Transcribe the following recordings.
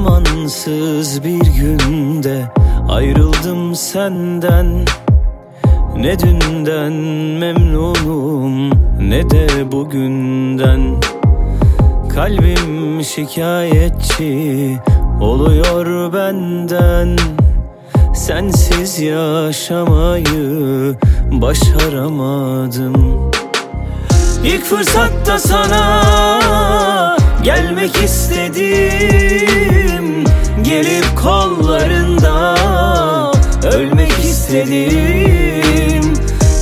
Zamansız bir günde ayrıldım senden. Ne dünden memnunum ne de bugünden. Kalbim şikayetçi oluyor benden. Sensiz yaşamayı başaramadım. İlk fırsatta sana gelmek istedim istedim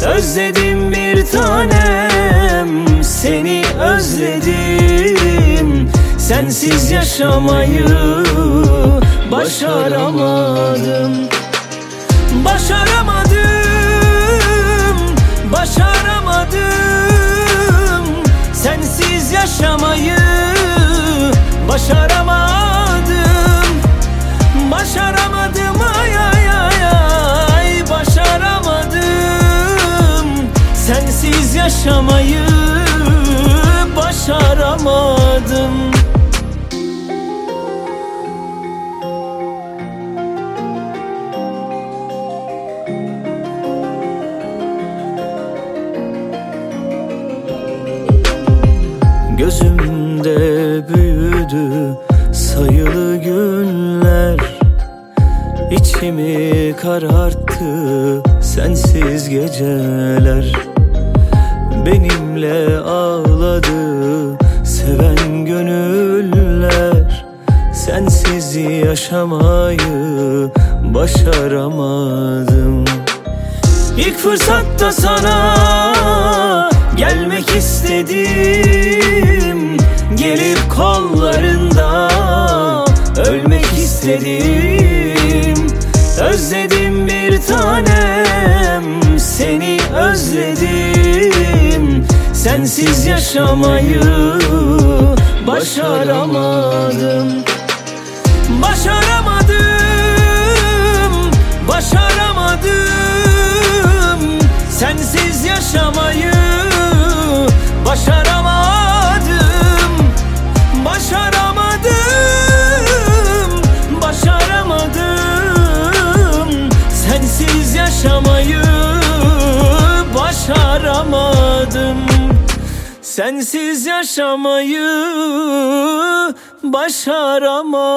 Özledim bir tanem. Seni özledim Sensiz yaşamayı başaramadım. Başaramadım, başaramadım. Sensiz yaşamayı yaşamayı başaramadım. Gözümde büyüdü sayılı günler. İçimi kararttı sensiz geceler Benimle ağladı. Seven gönüller Sensiz yaşamayı başaramadım. İlk fırsatta sana gelmek istedim. Gelip kollarında ölmek istedim. Özledim bir tanem seni özledim Sensiz yaşamayı başaramadım Sensiz yaşamayı başaramadım